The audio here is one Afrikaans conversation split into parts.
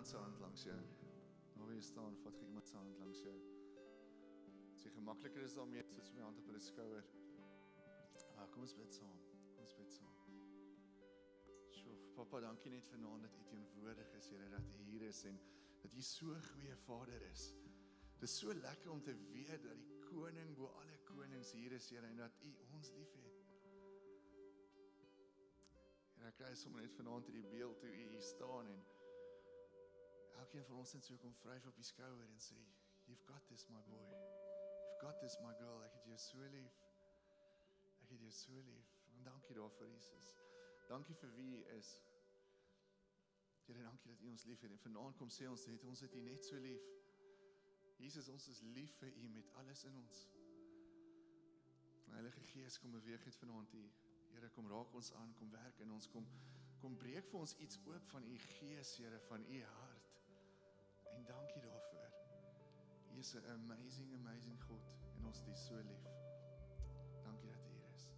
iemand se hand langs jou. Waar jy staan, vat gee iemand se hand langs jou. As jy gemakliker is daarmee, sit jy my hand op hulle skouer. Ah, kom ons bid saam. Kom ons bid saam. Sjoe, Papa, dankie net vanaand dat U teenwoordig is, Here, dat U hier is en dat U so 'n goeie Vader is. Dit is so lekker om te weet dat die koning bo alle konings hier is, Here, en dat U ons liefhet. En ek kry sommer net vanaand hierdie beeld hoe U hier staan en elkeen van ons net so kom vryf op die skouer en sê, "You've got this, my boy. You've got this, my girl. Ek het jou so lief. Ek het jou so lief." En dankie daarvoor, Jesus. Dankie vir wie U is. Here, dankie dat U ons liefhet en vanaand kom sê ons het ons het U net so lief. Jesus, ons is lief vir U met alles in ons. Heilige Gees, kom beweeg net vanaand hier. Here, kom raak ons aan, kom werk in ons, kom kom breek vir ons iets oop van U Gees, Here, van U hart. En dankie daarvoor. U is 'n amazing, amazing God en ons U so lief. Dankie dat U hier is.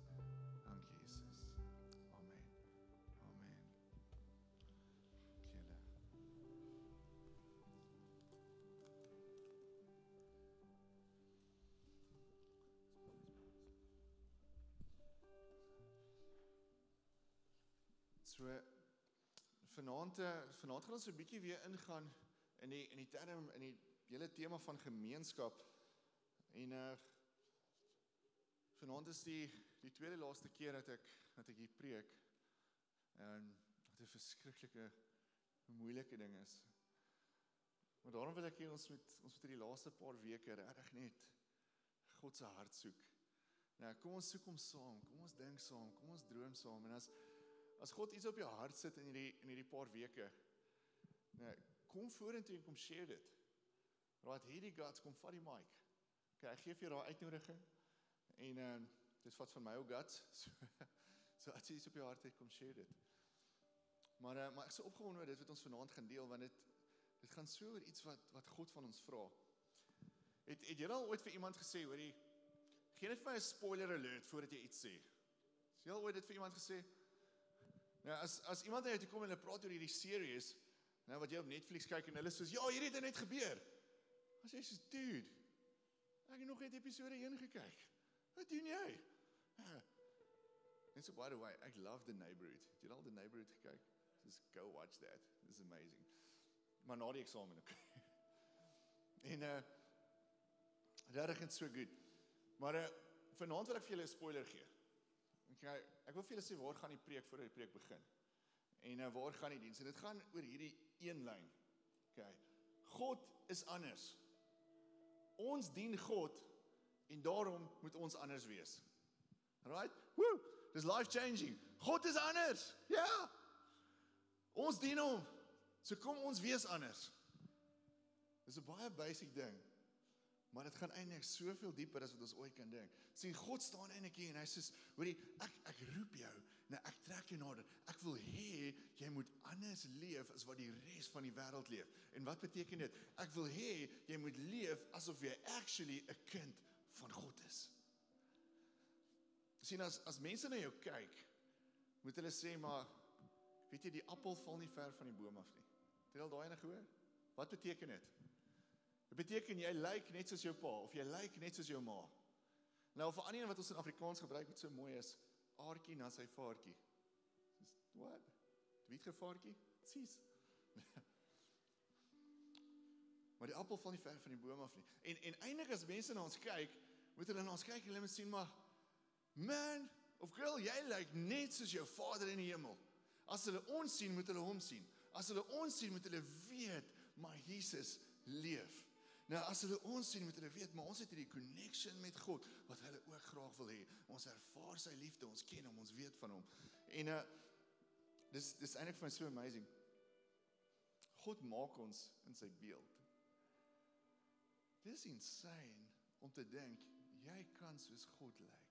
Dankie Jesus. Amen. Amen. Julle. So vanaand eh, vanaand gaan ons 'n bietjie weer ingaan in die in die term in die hele tema van gemeenskap. En uh vanaand is die die tweede laaste keer dat ek dat ek hier preek. En wat 'n verskriklike moeilike ding is. Maar daarom wil ek hê ons moet ons moet hierdie laaste paar weke regtig net God se hart soek. Nou kom ons soek hom saam, kom ons dink saam, kom ons droom saam en as as God iets op jou hart sit in hierdie in hierdie paar weke, nou kom vorentoe en kom share dit. Right, hierdie guts kom vat die mic. Okay, ek gee vir jou daai uitnodiging. En ehm uh, dis wat van my ou guts. So so as jy iets op jou hart het, kom share dit. Maar uh, maar ek is so opgewonde oor dit wat ons vanaand gaan deel want dit dit gaan so oor iets wat wat God van ons vra. Het het jy al ooit vir iemand gesê, hoorie, gee net vir my 'n spoiler alert voordat jy iets sê. Het jy al ooit dit vir iemand gesê? Nou as as iemand net kom en hulle praat oor hierdie series, nou wat jy op Netflix kyk en hulle sê, "Ja, hierdie het net gebeur." As jy sê, "Dude, ek het nog net episode 1 gekyk. Wat doen jy?" En so by the way, ek love the neighborhood. Het jy al the neighborhood gekyk? Just go watch that. It's amazing. Maar na die eksamen en uh regtig is so goed. Maar uh vanaand wil ek vir julle 'n spoiler gee. Okay, ek wil vir julle sê waar gaan die preek voordat die preek begin. En uh, waar gaan die diens? En dit gaan oor hierdie een lyn. Okay. God is anders. Ons dien God en daarom moet ons anders wees. Right? Woo! Dis life changing. God is anders. Ja. Ons dien hom. So kom ons wees anders. Dis 'n baie basic ding. Maar dit gaan eintlik soveel dieper as wat ons ooit kan dink. Sien God staan eintlik hier en hy sê, hoorie, ek ek roep jou. Nou ek trek jou nader. Ek wil hê jy moet anders leef as wat die res van die wêreld leef. En wat beteken dit? Ek wil hê jy moet leef asof jy actually 'n kind van God is. Sien as as mense na jou kyk, moet hulle sê maar weet jy die appel val nie ver van die boom af nie. Het jy al daai ene gehoor? Wat beteken dit? Dit beteken jy lyk net soos jou pa of jy lyk net soos jou ma. Nou vir ander een wat ons in Afrikaans gebruik wat so mooi is, aartjie na sy vaartjie. Dis wat? Weet gevaartjie? Sis. maar die appel val nie ver van die boom af nie. En en eintlik as mense na ons kyk, moet hulle na ons kyk en hulle moet sien maar man of girl, jy lyk net soos jou Vader in die hemel. As hulle ons sien, moet hulle hom sien. As hulle ons sien, moet hulle weet maar Jesus leef. Nou as hulle ons sien moet hulle weet maar ons het hierdie connection met God wat hulle ook graag wil hê. Ons ervaar sy liefde, ons ken hom, ons weet van hom. En uh dis dis eintlik vir my so amazing. God maak ons in sy beeld. Dis insane om te dink jy kan soos God lyk.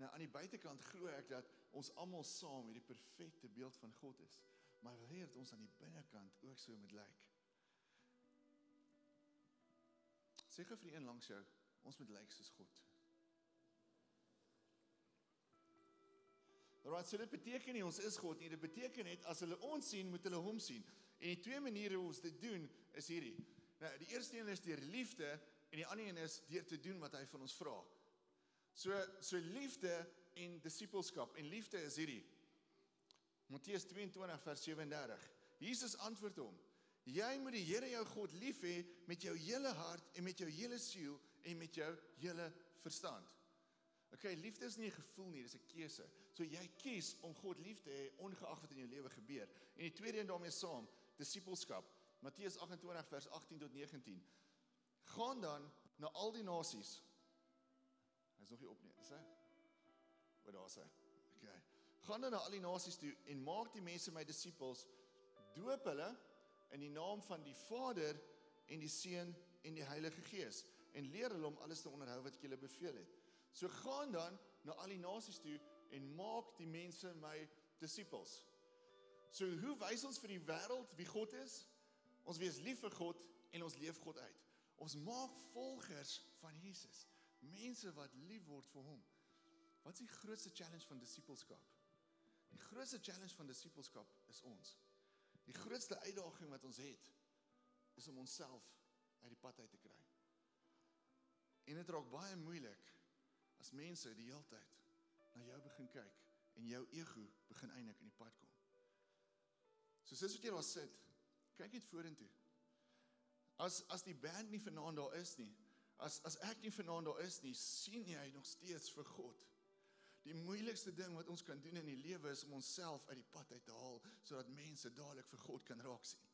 Nou aan die buitekant glo ek dat ons almal saam hierdie perfekte beeld van God is. Maar wil hê dat ons aan die binnekant ook so moet lyk. Sê gou vir die een langs jou, ons moet lyk soos God. Alright, so dit beteken nie ons is God nie, dit beteken net as hulle ons sien, moet hulle hom sien. En die twee maniere hoe ons dit doen is hierdie. Nou, die eerste een is deur liefde en die ander een is deur te doen wat hy van ons vra. So so liefde en disippelskap en liefde is hierdie. Matteus 22 vers 37. Jesus antwoord hom: Jy moet die Here jou God lief hê met jou hele hart en met jou hele siel en met jou hele verstand. Okay, liefde is nie 'n gevoel nie, dis 'n keuse. So jy kies om God lief te hê ongeag wat in jou lewe gebeur. En die tweede een daarmee saam, disippelskap. Matteus 28 vers 18 tot 19. Gaan dan na al die nasies. Hy's nog nie op nie, is hy? Wat daar sê? Okay. Gaan dan na al die nasies toe en maak die mense my disippels. Doop hulle in die naam van die Vader en die Seun en die Heilige Gees en leer hulle om alles te onderhou wat ek julle beveel het. So gaan dan na al die nasies toe en maak die mense my disippels. So hoe wys ons vir die wêreld wie God is? Ons wees lief vir God en ons leef God uit. Ons maak volgers van Jesus, mense wat lief word vir hom. Wat is die grootste challenge van disippelskap? Die grootste challenge van disippelskap is ons. Die grootste uitdaging wat ons het is om onsself uit die pad uit te kry. En dit raak baie moeilik as mense die hele tyd na jou begin kyk en jou ego begin eintlik in die pad kom. So sies wat jy daar sit, kyk net vorentoe. As as die band nie vanaand daar is nie, as as ek nie vanaand daar is nie, sien jy nog steeds vir God. Die moeilikste ding wat ons kan doen in die lewe is om onsself uit die pad uit te haal sodat mense dadelik vir God kan raak sien.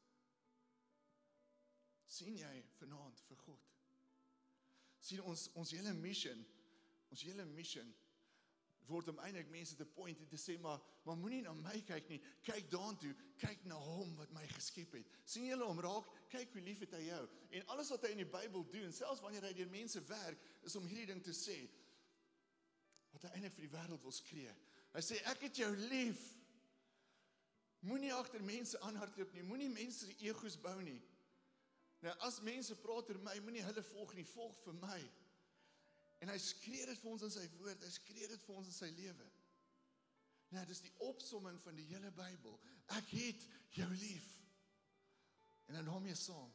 sien jy vanaand vir God? sien ons ons hele mission, ons hele mission word om eintlik mense te point en te sê maar maar moenie na my kyk nie, kyk daartoe, kyk na hom wat my geskep het. sien julle hom raak, kyk hoe lief het hy jou. En alles wat hy in die Bybel doen, selfs wanneer hy deur mense werk, is om hierdie ding te sê wat hy eintlik vir die wêreld wil skree. Hy sê ek het jou lief. Moenie agter mense aanhardloop nie, moenie mense se egos bou nie. Nou as mense praat oor my, moenie hulle volg nie, volg vir my. En hy skree dit vir ons in sy woord, hy skree dit vir ons in sy lewe. Nou dis die opsomming van die hele Bybel. Ek het jou lief. En dan hom jy saam.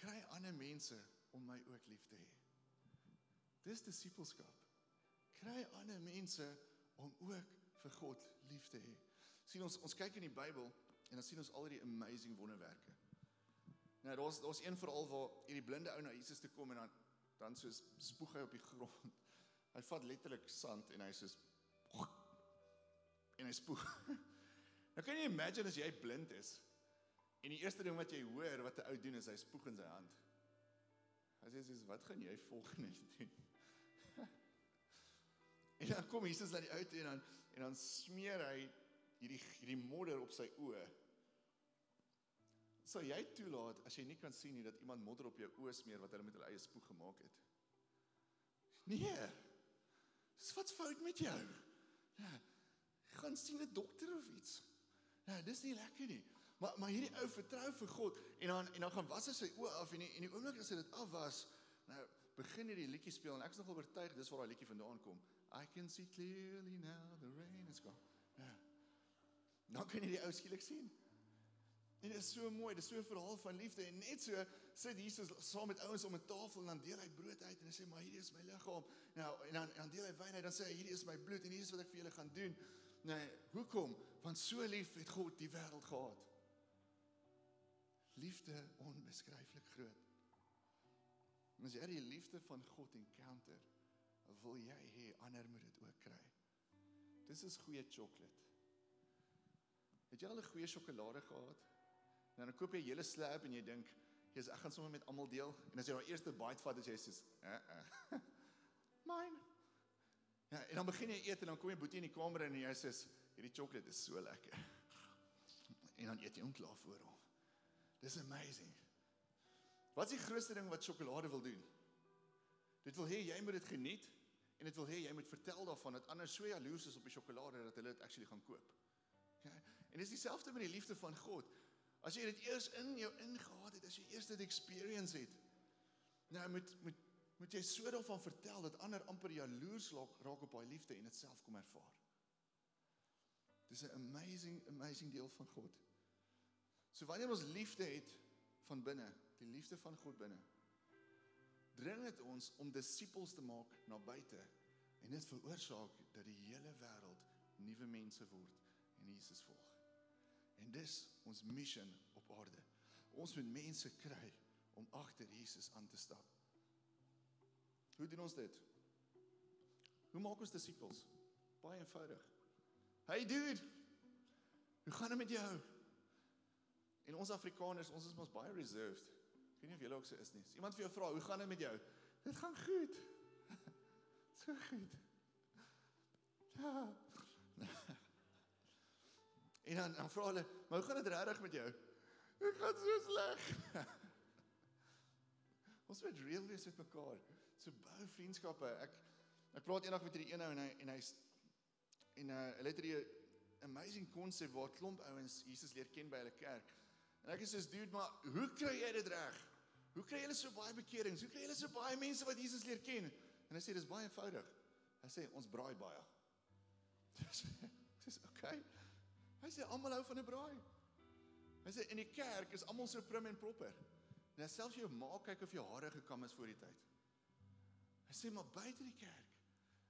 Kry ander mense om my ook lief te hê. Dis disippelskap. Kry ander mense om ook vir God lief te hê. sien ons ons kyk in die Bybel en dan sien ons al die amazing wonderwerke. Nou daar's daar's een verhaal waar hierdie blinde ou na Jesus toe kom en dan dan soos spoeg hy op die grond. Hy vat letterlik sand en hy soos en hy spoeg. Nou kan jy imagine as jy blind is en die eerste ding wat jy hoor wat 'n ou doen is hy spoeg in sy hand. Hy sê soos wat gaan jy volgende doen? En dan kom Jesus na die ou toe en dan en dan smeer hy hierdie hierdie modder op sy oë sal jy toelaat as jy nie kan sien nie dat iemand modder op jou oë smeer wat hulle met hulle eie spoeg gemaak het? Nee. Dis wat fout met jou? Ja. Gaan sien 'n dokter of iets. Ja, dis nie lekker nie. Maar maar hierdie ou vertrou vir God en dan en dan gaan was hy sy oë af en en die oomblik as hy dit af was, nou begin hy die liedjie speel en ek is nogal oortuig dis waar daai liedjie vandaan kom. I can see clearly now the rain is gone. Ja. Nou kan jy die ou skielik sien. En dit is so mooi, dit is so 'n verhaal van liefde en net so sit Jesus saam met ouens om 'n tafel en dan deel hy brood uit en hy sê maar hierdie is my liggaam. Nou en dan dan deel hy wyn uit en dan sê hy hierdie is my bloed en hier is wat ek vir julle gaan doen. Nee, hoekom? Want so lief het God die wêreld gehad. Liefde onbeskryflik groot. En as jy die liefde van God encounter, wil jy hê ander moet dit ook kry. Dis is goeie sjokolade. Het jy al 'n goeie sjokolade gehad? En dan koop jy 'n hele slab en jy dink, "Jesus, ek gaan sommer met almal deel." En as jy daai eerste bite vat, as jy sê, "Eh, eh. Mine." Ja, en dan begin jy eet en dan kom jy boetie in die kamer en jy sê, "Hierdie sjokolade is so lekker." En dan eet jy hom klaar voor hom. Dis amazing. Wat is die grootste ding wat sjokolade wil doen? Dit wil hê jy moet dit geniet en dit wil hê jy moet vertel daarvan dat ander so jaloers is op die sjokolade dat hulle dit actually gaan koop. Okay? En dis dieselfde met die liefde van God. As jy dit eers in jou ingehaat het, as jy eers dit experience het, nou moet moet moet jy so daarvan vertel dat ander amper jaloers raak op daai liefde en dit self kom ervaar. Dis 'n amazing amazing deel van God. So wanneer ons liefde het van binne, die liefde van God binne, dring dit ons om disippels te maak na buite en dit veroorsaak dat die hele wêreld nuwe mense word en Jesus volg. En dis ons missie op aarde. Ons moet mense kry om agter Jesus aan te stap. Hoe doen ons dit? Hoe maak ons disippels? Baie eenvoudig. Hey dude. Hoe gaan dit met jou? En ons Afrikaners, ons is mos baie reserved. Ek weet nie of julle ook so is nie. As iemand vir jou vra, "Hoe gaan dit met jou?" Dit gaan goed. so goed. Ja. En dan dan vra hulle, "Maar hoe gaan dit regtig met jou?" Dit gaan so sleg. ons moet real wees met mekaar. So bou vriendskappe. Ek ek praat eendag met hierdie een ou en hy en hy's en uh, hulle het hierdie amazing konsep waar klomp ouens Jesus leer ken by hulle kerk. En ek sê, "Dude, maar hoe kry jy dit reg? Hoe kry jy so baie bekerings? Hoe kry jy so baie mense wat Jesus leer ken?" En hy sê, "Dis baie eenvoudig." Hy sê, "Ons braai baie." Dis okay. Hy sê almal hou van 'n braai. Hy sê in die kerk is almal so prim en proper. Net selfs jou ma kyk of jou hare gekam is voor die tyd. Hy sê maar buite die kerk.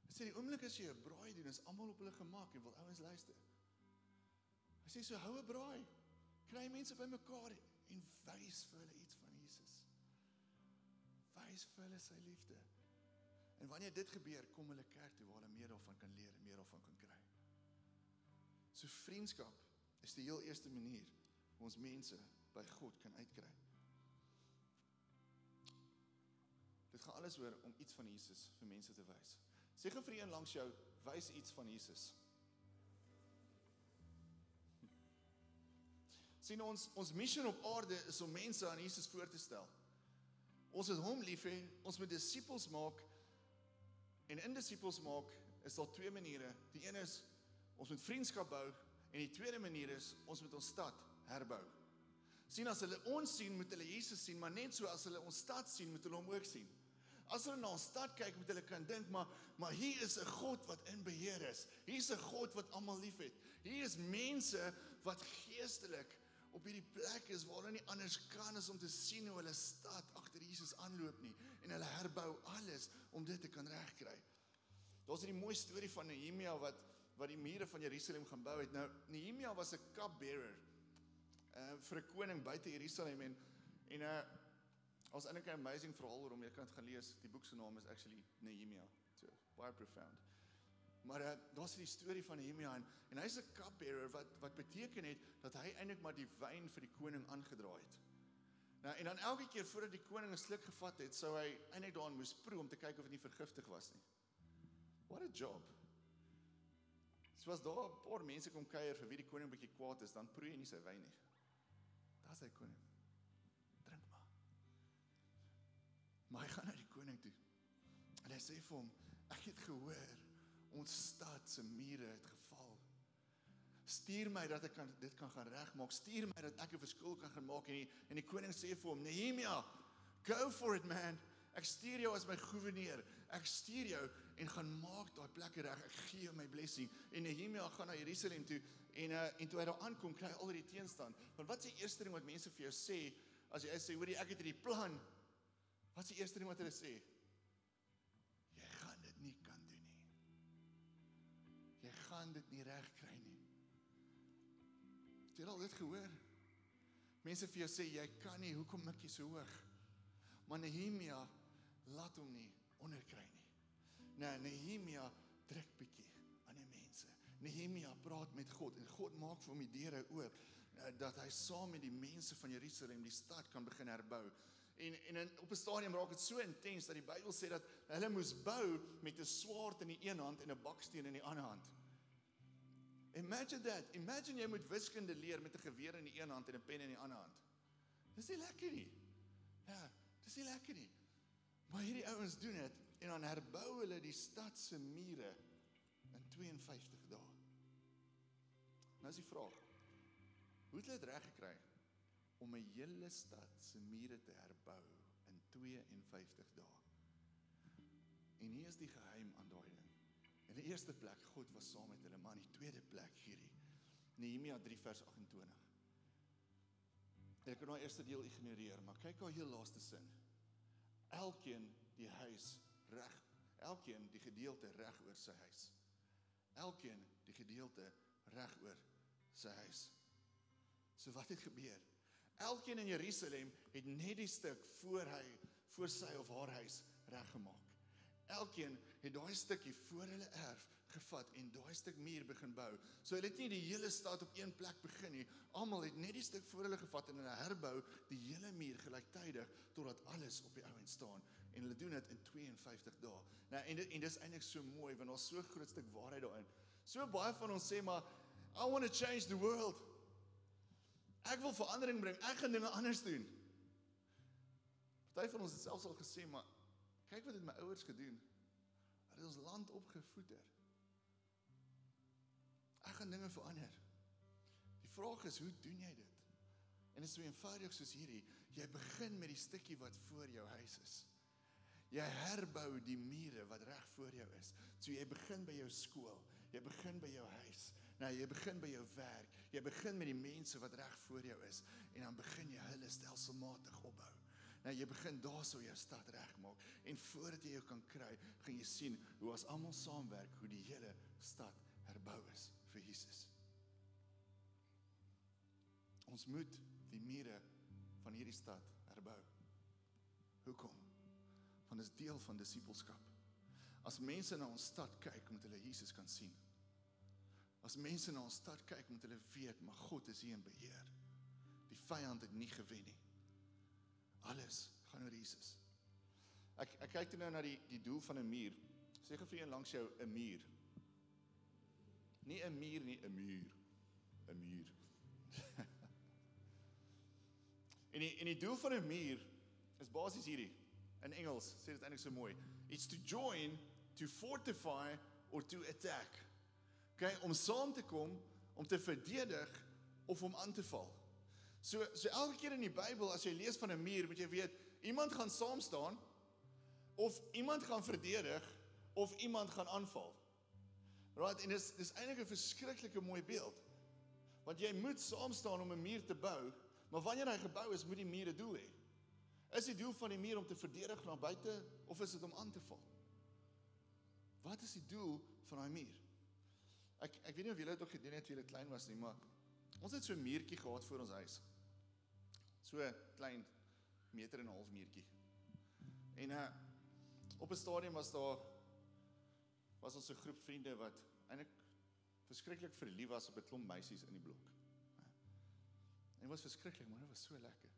Hy sê die oomblik as jy 'n braai doen, is almal op hulle gemak en wil ouens luister. Hy sê so hou 'n braai. Kry mense bymekaar en wys vir hulle iets van Jesus. Wys vir hulle sy liefde. En wanneer dit gebeur, kom hulle kerk toe waar hulle meer daarvan kan leer en meer daarvan kan kry. So vriendskap is die heel eerste manier hoe ons mense by God kan uitkry. Dit gaan alles oor om iets van Jesus vir mense te wys. Sê gou vir een langs jou, wys iets van Jesus. sien ons ons missie op aarde is om mense aan Jesus voor te stel. Ons het hom lief hê, ons moet disippels maak. En in disippels maak is daar twee maniere. Die een is ons moet vriendskap bou en die tweede manier is ons moet ons stad herbou. sien as hulle ons sien, moet hulle Jesus sien, maar net so as hulle ons stad sien, moet hulle hom ook sien. As hulle na ons stad kyk, moet hulle kan dink, maar maar hier is 'n God wat in beheer is. Hier's 'n God wat almal liefhet. Hier is mense wat geestelik op hierdie plek is waar hulle nie anders kan as om te sien hoe hulle stad agter Jesus aanloop nie en hulle herbou alles om dit te kan regkry. Daar's 'n mooi storie van Nehemia wat wat die mure van Jerusalem gaan bou het. Nou Nehemia was 'n cupbearer uh vir 'n koning buite Jerusalem en en uh ons eintlik 'n amazing verhaal waarom jy kan gaan lees. Die boek se naam is actually Nehemia. So baie profound. Maar uh, daar's die storie van Nehemia en, en hy's 'n cupbearer wat wat beteken het dat hy eintlik maar die wyn vir die koning aangedra het. Nou en dan elke keer voordat die koning 'n sluk gevat het, sou hy eintlik daarin moes proe om te kyk of dit nie vergiftig was nie. What a job. So as daar 'n paar mense kom kuier vir wie die koning bietjie kwaad is, dan proe hy nie sy wyn nie. Daar's hy koning. Drink maar. Maar hy gaan na die koning toe. En hy sê vir hom, ek het gehoor ons stad se mure het geval. Stuur my dat ek kan dit kan gaan regmaak. Stuur my dat ek 'n verskil kan gaan maak en die, en die koning sê vir hom, Nehemia, go for it man. Ek stuur jou as my goewerneur. Ek stuur jou en gaan maak daai plekke reg. Ek gee jou my blessing. En Nehemia gaan na Jerusalem toe en uh, en toe hy daar aankom, kry hy al die teenstand. Want wat is die eerste ding wat mense vir jou sê as jy sê, "Hoorie, ek het hierdie plan." Wat is die eerste ding wat hulle sê? Gaan dit nie reg kry nie. Het jy al dit gehoor? Mense vir jou sê jy kan nie, hoekom mik jy so hoog? Maar Nehemia laat hom nie onderkry nie. Nee, Nehemia druk bietjie aan die mense. Nehemia praat met God en God maak vir hom die deure oop eh, dat hy saam met die mense van Jerusalem die stad kan begin herbou. En en in, op 'n stadium raak dit so intens dat die Bybel sê dat hulle moes bou met 'n swaard in die een hand en 'n baksteen in die ander hand. Imagine that. Imagine jy moet wiskunde leer met 'n geweer in die een hand en 'n pen in die ander hand. Dis nie lekker nie. Ja, dis nie lekker nie. Maar hierdie ouens doen dit en dan herbou hulle die stad se mure in 52 dae. Nou is die vraag: Hoe het hulle dit reg gekry om 'n hele stad se mure te herbou in 52 dae? En hier is die geheim aan daai ding. In die eerste plek, God was saam met hulle, maar in die tweede plek hierdie Nehemia 3 vers 28. Ek kan nou eerste deel ignoreer, maar kyk haar heel laaste sin. Elkeen die huis reg, elkeen die gedeelte reg oor sy huis. Elkeen die gedeelte reg oor sy huis. So wat het gebeur? Elkeen in Jerusalem het net die stuk voor hy voor sy of haar huis reggemaak. Elkeen het daai stukkie voor hulle erf gevat en daai stuk muur begin bou. So hulle het nie die hele stad op een plek begin nie. Almal het net die stuk voor hulle gevat en hulle herbou die hele muur gelyktydig totdat alles op die ou end staan en hulle doen dit in 52 dae. Nou en dit, en dis eintlik so mooi want daar's so groot stuk waarheid daarin. So baie van ons sê maar I want to change the world. Ek wil verandering bring. Ek gaan dinge anders doen. Party van ons het selfs al gesê maar kyk wat het my ouers gedoen. Hulle het ons land opgevoeder. Ek gaan dinge verander. Die vraag is, hoe doen jy dit? En dit is so eenvoudig soos hierdie, jy begin met die stukkie wat voor jou huis is. Jy herbou die mure wat reg voor jou is. So jy begin by jou skool, jy begin by jou huis. Nou jy begin by jou werk. Jy begin met die mense wat reg voor jou is en dan begin jy hulle stelselmatig opbou. Nou jy begin daarso jou stad regmaak en voordat jy jou kan kry, gaan jy sien hoe as almal saamwerk hoe die hele stad herbou is vir Jesus. Ons moet die mure van hierdie stad herbou. Hoekom? Want dit is deel van disippelskap. As mense na ons stad kyk, moet hulle Jesus kan sien. As mense na ons stad kyk, moet hulle weet, maar God is hier in beheer. Die vyand het nie gewen nie. Alles gaan oor Jesus. Ek ek kyk nou na die die doel van 'n muur. Sê gou vir een langs jou 'n muur. Nie 'n muur nie, 'n muur. 'n muur. en die en die doel van 'n muur is basies hierdie. In Engels sê dit eintlik so mooi. It's to join, to fortify or to attack. Okay, om saam te kom om te verdedig of om aan te val. So so elke keer in die Bybel as jy lees van 'n muur, moet jy weet iemand gaan saam staan of iemand gaan verdedig of iemand gaan aanval. Right, en dis dis eintlik 'n verskriklike mooi beeld. Want jy moet saam staan om 'n muur te bou, maar wanneer hy gebou is, moet die muur 'n doel hê. Is die doel van die muur om te verdedig na buite of is dit om aan te val? Wat is die doel van daai muur? Ek ek weet nie of julle dit ook gedoen het toe julle klein was nie, maar ons het so 'n muurtjie gehad voor ons huis. So klein meter en 'n half muurtjie. En uh op 'n stadium was daar was ons 'n groep vriende wat eintlik verskriklik verlief was op 'n klomp meisies in die blok. En dit was verskriklik, maar dit was so lekker.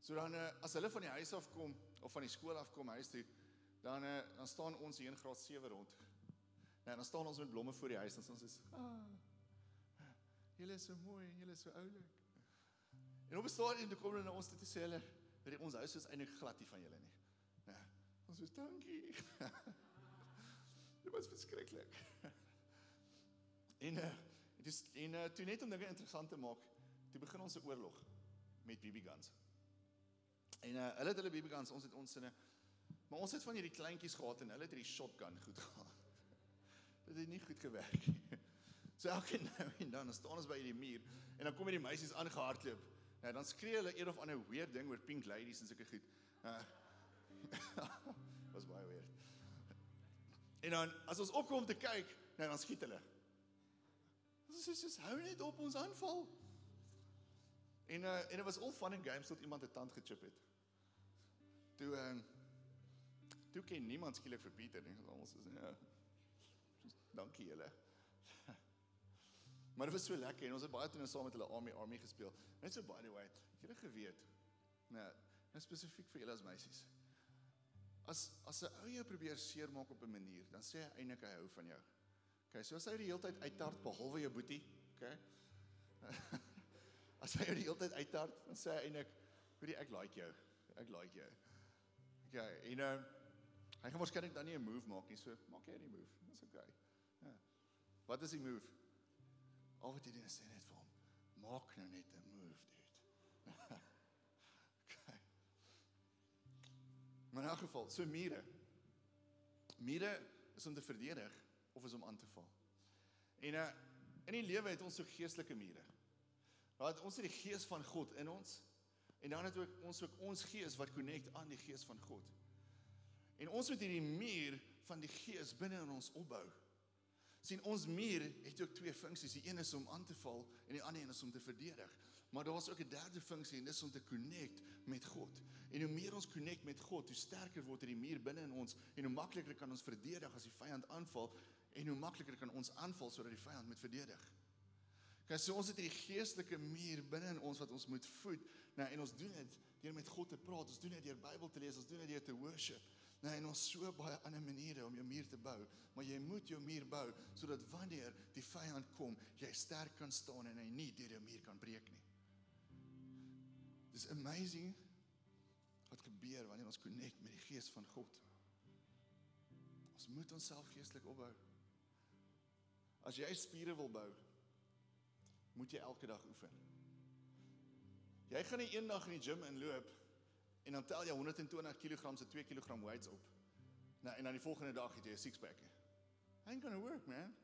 So dan uh, as hulle van die huis af kom of van die skool af kom huis toe, dan uh, dan staan ons hier in graad 7 rond. Nou dan staan ons met blomme voor die huis en ons is ah. Julle is so mooi en julle is so oulik. En op 'n stadium toe kom hulle na ons toe sê hulle, "Weet ons huis is eintlik glad nie van julle nie." Ja. Ons sê dankie. Dit was verskriklik. en uh dit is en uh, toe net om dinge interessant te maak, toe begin ons 'n oorlog met BB guns. En uh hulle het hulle BB guns, ons het ons sinne maar ons het van hierdie kleintjies gehad en hulle het hierdie shotgun goed gehad. Dit het nie goed gewerk nie. So elke nou en dan staan ons by hierdie muur en dan kom hierdie meisies aangehardloop. Nou dan skree hulle een of ander weird ding oor pink ladies en sulke goed. Uh was baie weird. En dan as ons opkom om te kyk, nou dan skiet hulle. Ons sê soos hou net op ons aanval. En uh en dit was al fun and games tot iemand 'n tand gechip het. Toe uh toe ken niemand skielik vir Pieter nie. Ons is ja. Dankie julle. Maar dit was so lekker en ons het baie toe nou saam met hulle Army Army gespeel. Net so by the way, julle geweet. Nou, nou spesifiek vir julle as meisies. As as 'n ou jou probeer seermaak op 'n manier, dan sê hy eintlik hy hou van jou. OK, so as hy die hele tyd uittart behalwe jou boetie, OK? as hy jou die hele tyd uittart, dan sê hy eintlik, "Hoorie, ek like jou. Ek like jou." OK, en nou hy gaan waarskynlik dan nie 'n move maak nie, so maak jy nie move. Dis OK. Ja. Wat is die move? Al wat jy doen is sê net vir hom, "Maak nou net 'n move, dude." OK. Maar in elk geval, so mure. Mure is om te verdedig of is om aan te val. En uh in die lewe het ons so geestelike mure. Right, ons het die gees van God in ons en dan het ook ons ook ons gees wat connect aan die gees van God. En ons moet hierdie muur van die gees binne in ons opbou. Sien ons muur het ook twee funksies. Die een is om aan te val en die ander een is om te verdedig. Maar daar's ook 'n derde funksie en dis om te connect met God. En hoe meer ons connect met God, hoe sterker word hierdie muur binne in ons en hoe makliker kan ons verdedig as die vyand aanval en hoe makliker kan ons aanval sodat die vyand moet verdedig. Kyk, so ons het hierdie geestelike muur binne in ons wat ons moet voed. Nou en ons doen dit deur met God te praat. Ons doen dit deur Bybel te lees, ons doen dit deur te worship. Nou en ons so baie ander maniere om jou muur te bou, maar jy moet jou muur bou sodat wanneer die vyand kom, jy sterk kan staan en hy nie deur jou muur kan breek nie. Dis amazing wat gebeur wanneer ons connect met die gees van God. Ons moet onsself geestelik opbou. As jy spiere wil bou, moet jy elke dag oefen. Jy gaan nie eendag in die gym inloop en dan tel jy 120 kg se 2 kg weights op. Nou en dan die volgende dag het jy 'n six pack. Ain't gonna work, man.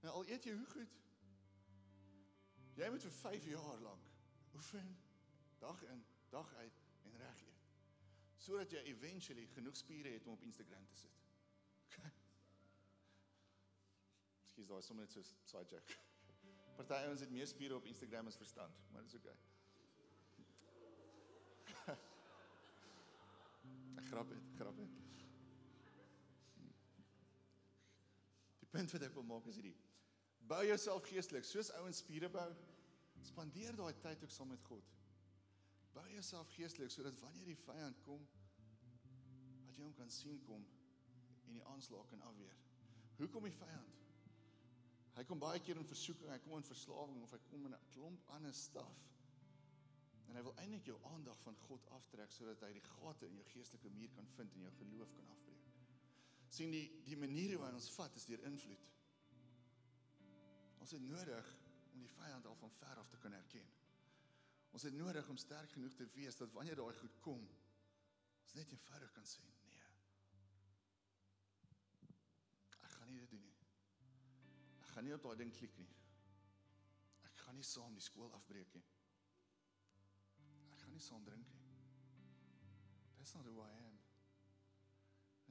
Nou al eet jy hoe goed. Jy moet vir 5 jaar lank oefen dag in, dag uit en reg eet. Sodat jy eventually genoeg spiere het om op Instagram te sit. Okay. Skielik daai sommer net so side joke. Meer spiere op Instagram as verstand, maar dis okay. Ek grap dit, grap dit. Die punt wat ek wil maak is hierdie. Bou jouself geestelik, soos ouens spiere bou, spandeer daai tyd ook saam met God. Bou jouself geestelik sodat wanneer die vyand kom, dat jy hom kan sien kom en die aanslag kan afweer. Hoe kom die vyand? Hy kom baie keer in versoeking, hy kom in verslawing of hy kom in 'n klomp ander staf. En hy wil eintlik jou aandag van God aftrek sodat hy die gate in jou geestelike muur kan vind en jou geloof kan afbreek. sien die die maniere waarop ons vat is deur invloed. Ons het nodig om die vyand al van ver af te kan herken. Ons het nodig om sterk genoeg te wees dat wanneer daai goed kom, ons net eenvoudig kan sê nee. Ek gaan nie dit doen nie. Ek gaan nie op daai ding klik nie. Ek gaan nie saam die skool afbreek nie nie saam drink nie. That's not who I am.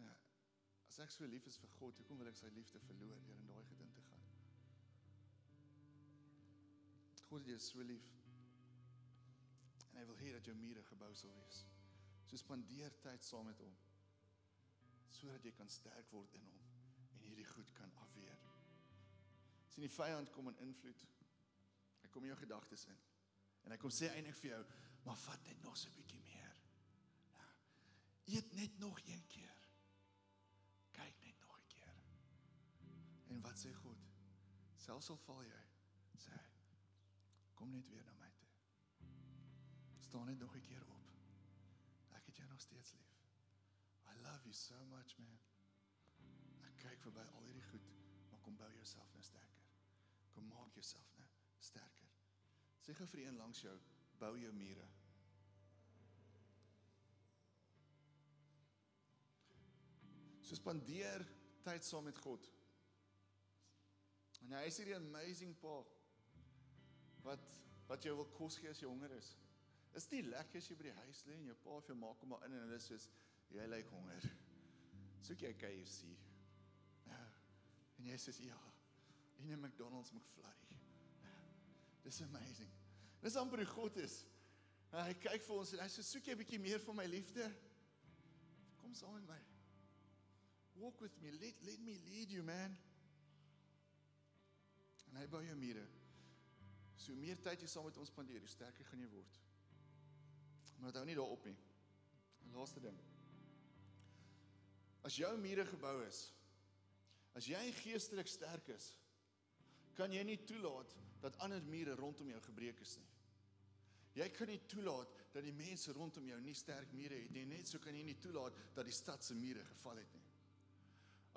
Ja. As ek so lief is vir God, hoekom wil ek sy liefde verloor deur in daai gedin te gaan? God het jou so lief. En hy wil hê dat jou mure gebou sal wees. So spandeer tyd saam met hom sodat jy kan sterk word in hom en hierdie goed kan afweer. sien die vyand kom in invloed. Hy kom in jou gedagtes in. En hy kom sê eintlik vir jou, maar vat net nog so 'n bietjie meer. Ja. Eet net nog een keer. Kyk net nog 'n keer. En wat sê God? Selfs al val jy, sê hy, kom net weer na my toe. Staan net nog 'n keer op. Ek het jou nog steeds lief. I love you so much, man. Ek kyk verby al hierdie goed, maar kom bou jouself nou sterker. Kom maak jouself nou sterker. Sê gou vir een langs jou, bou jou mure. So spandeer tyd saam met God. En hy is hierdie amazing pa wat wat jy wil kos gee as jy honger is. Is dit lekker as jy by die huis lê en jou pa vir jou maak hom maar in en hulle soos jy lyk honger. Soek jy KFC? Ja. En jy sê ja. En 'n McDonald's McFlurry. Ja. Dis amazing. Dis amper hoe God is. Hy kyk vir ons en hy sê soek jy 'n bietjie meer van my liefde? Kom saam met my. Walk with me. Let let me lead you, man. En hy bou jou mure. So meer tyd jy saam met ons spandeer, hoe sterker gaan jy word. Maar dit hou nie daarop nie. 'n Laaste ding. As jou mure gebou is, as jy geestelik sterk is, kan jy nie toelaat dat ander mure rondom jou gebreek is nie. Jy kan nie toelaat dat die mense rondom jou nie sterk mure het nie. Net so kan jy nie toelaat dat die stad se mure geval het nie.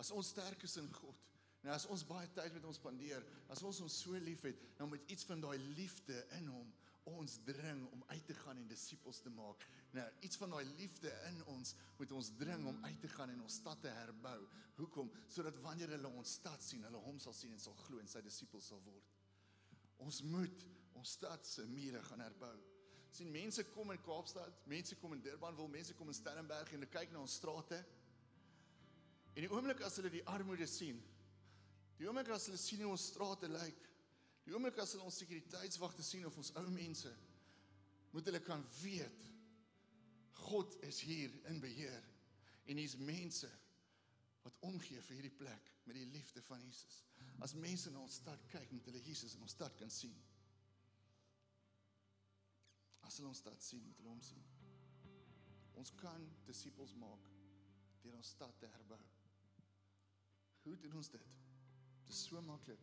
As ons sterk is in God, nou as ons baie tyd met hom spandeer, as ons hom so liefhet, dan moet iets van daai liefde in hom ons dring om uit te gaan en disippels te maak. Nou, iets van daai liefde in ons moet ons dring om uit te gaan en ons stad te herbou. Hoekom? Sodat wanneer hulle ons stad sien, hulle hom sal sien en sal glo en sy disippels sal word. Ons moet ons stad se mure gaan herbou. sien mense kom in Kaapstad, mense kom in Durban, wil mense kom in Stellenberg en hulle kyk na ons strate. En die oomblik as hulle die armoede sien, die oomblik as hulle sien hoe ons strate lyk, die oomblik as hulle ons sekuriteitswagte sien of ons ou mense, moet hulle kan weet God is hier in beheer en hier's mense wat omgee vir hierdie plek met die liefde van Jesus. As mense na ons stad kyk, moet hulle Jesus in ons stad kan sien. As hulle ons stad sien, moet hulle hom sien. Ons kan disippels maak deur ons stad te herbou. Hoe doen ons dit? Dit is so maklik.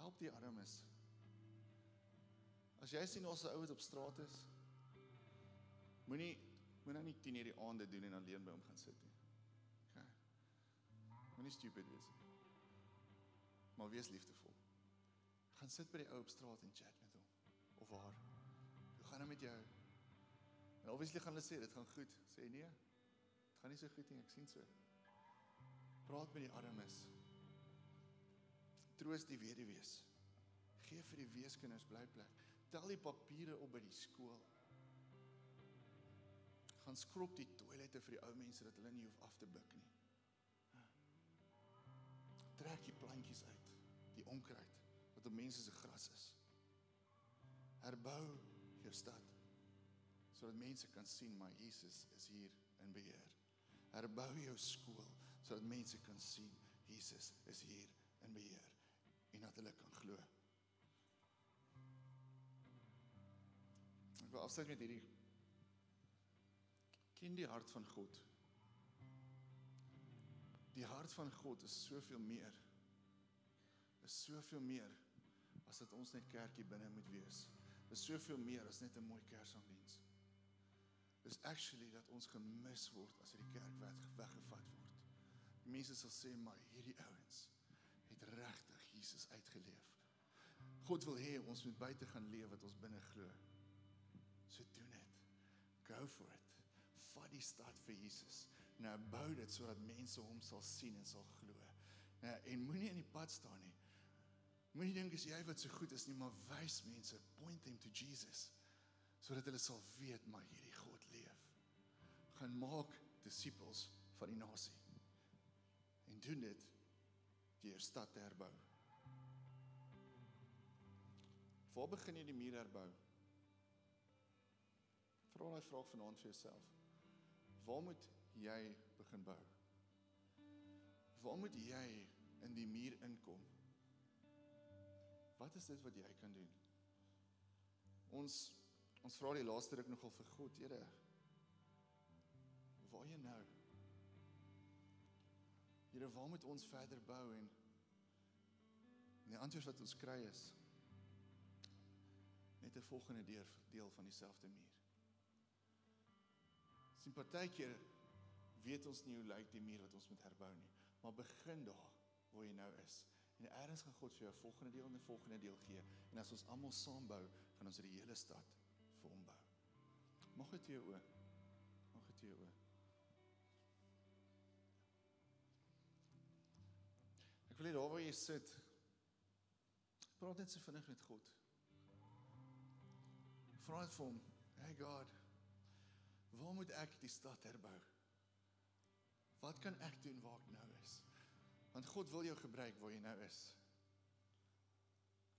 Help die armes. As jy sien ons ou wat op straat is, moenie moenie nou nie 10 hierdie aande doen en alleen by hom gaan sit nie. OK. Moenie stupid wees nie. Maar wees liefdevol. Gaan sit by die ou op straat en chat met hom of haar. Hoe gaan dit met jou? En obviously gaan hulle sê dit gaan goed. Sê nee. Dit gaan nie so goed nie, ek sien so. Praat met die armes. Troos die weduwees. Gee vir die weeskinders blyplek. Tel die papiere op by die skool. Gaan skrob die toilette vir die ou mense dat hulle nie hoef af te buk nie. Trek die plantjies uit, die onkruid wat op mense se gras is. Herbou jou stad sodat mense kan sien maar Jesus is hier in beheer. Herbou jou skool sodat mense kan sien Jesus is hier in beheer en dat hulle kan glo. Ek wil afsluit met hierdie ken die hart van God. Die hart van God is soveel meer. Is soveel meer as dat ons net kerkie binne moet wees. Is soveel meer as net 'n mooi kersangdiens. Is actually dat ons gemis word as hierdie kerk weggevat word. Die mense sal sê maar hierdie ouens het regtig Jesus uitgeleef. God wil hê ons moet buite gaan leef wat ons binne glo. So doen dit. Go for it. Vat die stad vir Jesus. Nou bou dit sodat mense hom sal sien en sal glo. Nou en moenie in die pad staan nie. Moenie dink as jy wat so goed is nie, maar wys mense, point them to Jesus sodat hulle sal weet maar hierdie God leef. Gaan maak disippels van die nasie. En doen dit deur stad te herbou. Waar begin jy die muur herbou? Vra daai vraag vanaand vir jouself. Waar moet jy begin bou? Waar moet jy in die muur inkom? Wat is dit wat jy kan doen? Ons ons vra die laaste ruk nogal vir God, Here. Waar jy nou? Here, waar moet ons verder bou en die antwoord wat ons kry is net 'n volgende deel deel van dieselfde muur. Sien partykeer weet ons nie hoe lyk die muur wat ons moet herbou nie, maar begin daar waar jy nou is. En eers gaan God vir jou volgende deel en 'n volgende deel gee. En as ons almal saam bou, gaan ons die hele stad vir hom bou. Mag dit jou oë. Mag dit jou oë. Ek wil net daar waar jy sit, praat net so vinnig met God. Vra dit vir hom. Hey God, waar moet ek die stad herbou? Wat kan ek doen waar ek nou is? Want God wil jou gebruik waar jy nou is.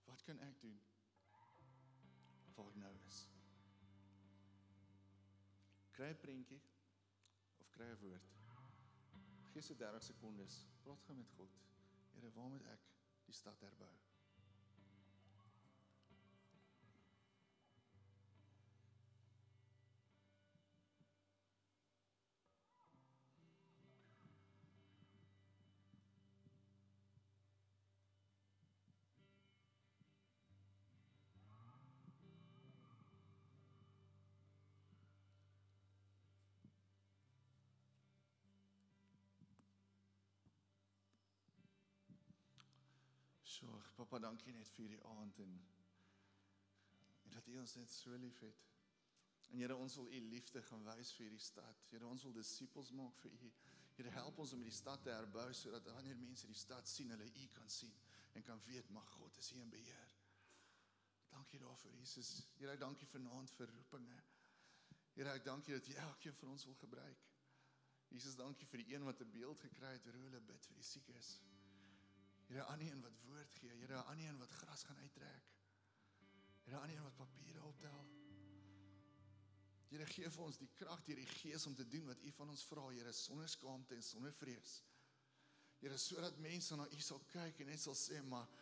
Wat kan ek doen waar ek nou is? Kry 'n prentjie of kry 'n woord. Gee se 30 sekondes. Praat gou met God. Here, waar moet ek die stad herbou? So, papa, dankie net vir hierdie aand en en dat U ons net so liefhet. En Here, ons wil U liefde gaan wys vir hierdie stad. Here, ons wil disippels maak vir U. Here, help ons om die stad te herbou sodat wanneer mense die stad sien, hulle U kan sien en kan weet maar God is hier in beheer. dankie daarvoor Jesus. Here, ek dankie vanaand vir roepinge. Here, ek dankie dat U elkeen van ons wil gebruik. Jesus, dankie vir die een wat 'n beeld gekry het oor hoe hulle bid vir die siekes. Here, aan een wat woord gee, Here, aan een wat gras gaan uittrek. Here, aan een wat papiere optel. Here, gee vir ons die krag deur die Gees om te doen wat U van ons vra, Here, sonder skaamte en sonder vrees. Here, sodat mense na U sal kyk en net sal sê, maar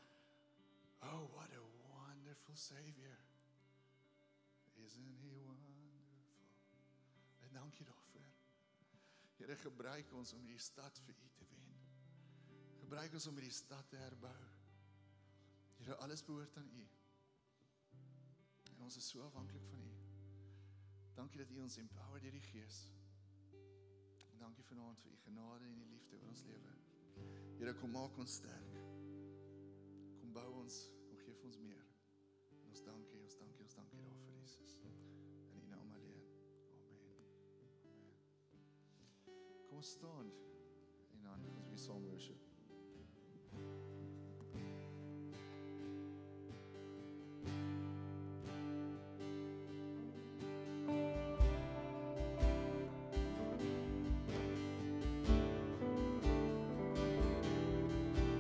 oh, what a wonderful savior. Isn't he wonderful? En dankie daarvoor. Here, gebruik ons om hierdie stad vir U te wen. Gebruik ons om hierdie stad te herbou. Here, alles behoort aan U. En ons is so afhanklik van U. Dankie dat U ons empower deur die Gees. En dankie vanaand vir U genade en U liefde oor ons lewe. Here, kom maak ons sterk. Kom bou ons, kom gee vir ons meer. En ons dankie, ons dankie, ons dankie daarvoor Jesus. In U naam alleen. Amen. Amen. Kom ons staan en dan ons weer saam worship.